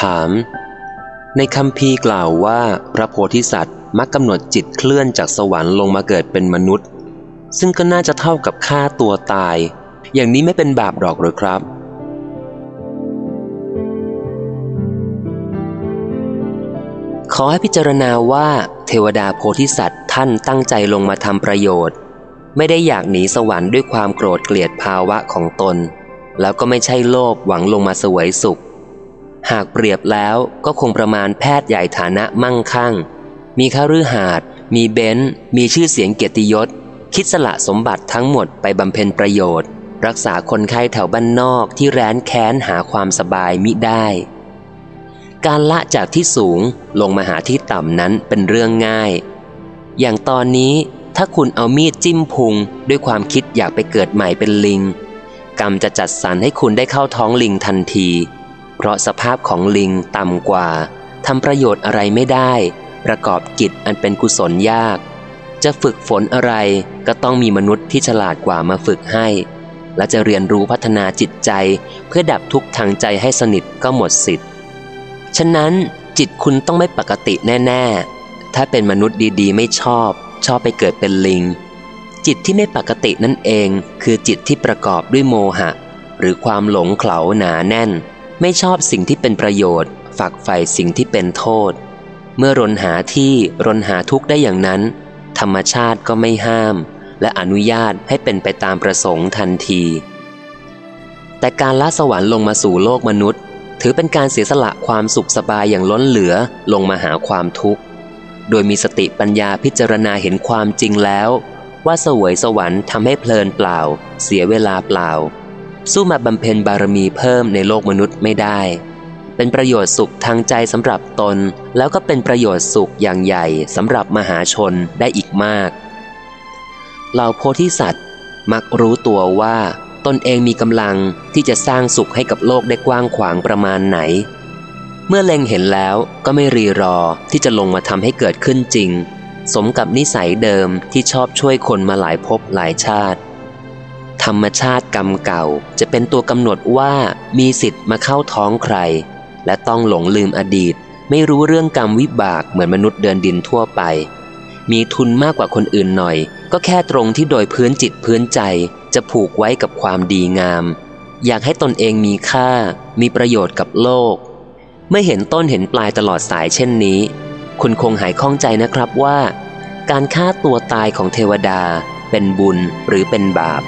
ถาม ในคำพีกล่าวว่าพระโพธิสัตว์มักกำหนดจิตเคลื่อนจากสวรรค์ลงมาเกิดเป็นมนุษย์ ซึ่งก็น่าจะเท่ากับฆ่าตัวตาย อย่างนี้ไม่เป็นบาปหรอกหรือครับ ขอให้พิจารณาว่าเทวดาโพธิสัตว์ท่านตั้งใจลงมาทำประโยชน์ ไม่ได้อยากหนีสวรรค์ด้วยความโกรธเกลียดภาวะของตน แล้วก็ไม่ใช่โลภหวังลงมาสวยสุข หากเปรียบแล้วก็คงประมาณแพทย์ใหญ่ฐานะมั่งคั่ง มีข้ารือหาด มีเบนซ์มีชื่อเสียงเกียรติยศ คิดสละสมบัติทั้งหมดไปบำเพ็ญประโยชน์ รักษาคนไข้แถวบ้านนอกที่แร้นแค้นหาความสบายมิได้ การละจากที่สูงลงมาหาที่ต่ำนั้นเป็นเรื่องง่าย อย่างตอนนี้ถ้าคุณเอามีดจิ้มพุง ด้วยความคิดอยากไปเกิดใหม่เป็นลิง กรรมจะจัดสรรให้คุณได้เข้าท้องลิงทันที เพราะสภาพของลิงต่ำกว่าทำประโยชน์อะไรไม่ได้ ประกอบกิจอันเป็นกุศลยาก จะฝึกฝนอะไรก็ต้องมีมนุษย์ที่ฉลาดกว่ามาฝึกให้ และจะเรียนรู้พัฒนาจิตใจ เพื่อดับทุกข์ทางใจให้สนิทก็หมดสิทธิ์ ฉะนั้นจิตคุณต้องไม่ปกติแน่ ๆ ถ้าเป็นมนุษย์ดีๆ ไม่ชอบ ชอบไปเกิดเป็นลิง จิตที่ไม่ปกตินั่นเอง คือจิตที่ประกอบด้วยโมหะ หรือความหลงเขลาหนาแน่น ไม่ชอบสิ่งที่เป็นประโยชน์ ฝักใฝ่สิ่งที่เป็นโทษ เมื่อรนหาที่รนหาทุกข์ได้อย่างนั้น ธรรมชาติก็ไม่ห้าม และอนุญาตให้เป็นไปตามประสงค์ทันที แต่การละสวรรค์ลงมาสู่โลกมนุษย์ ถือเป็นการเสียสละความสุขสบายอย่างล้นเหลือลงมาหาความทุกข์ โดยมีสติปัญญาพิจารณาเห็นความจริงแล้ว ว่าสวยสวรรค์ทำให้เพลินเปล่า เสียเวลาเปล่า สู้มาบำเพ็ญบารมีเพิ่มในโลกมนุษย์ไม่ได้ เป็นประโยชน์สุขทางใจสำหรับตน แล้วก็เป็นประโยชน์สุขอย่างใหญ่สำหรับมหาชนได้อีกมากเหล่าโพธิสัตว์มักรู้ตัวว่าตนเองมีกำลังที่จะสร้างสุขให้กับโลกได้กว้างขวางประมาณไหน เมื่อเล็งเห็นแล้วก็ไม่รีรอที่จะลงมาทำให้เกิดขึ้นจริง สมกับนิสัยเดิมที่ชอบช่วยคนมาหลายภพหลายชาติ ธรรมชาติกรรมเก่าจะเป็นตัวกำหนดว่ามีสิทธิ์มาเข้าท้องใคร และต้องหลงลืมอดีต ไม่รู้เรื่องกรรมวิบากเหมือนมนุษย์เดินดินทั่วไป มีทุนมากกว่าคนอื่นหน่อย ก็แค่ตรงที่โดยพื้นจิตพื้นใจจะผูกไว้กับความดีงาม อยากให้ตนเองมีค่า มีประโยชน์กับโลกเมื่อเห็นต้นเห็นปลายตลอดสายเช่นนี้ คุณคงหายข้องใจนะครับว่า การฆ่าตัวตายของเทวดาเป็นบุญหรือเป็นบาป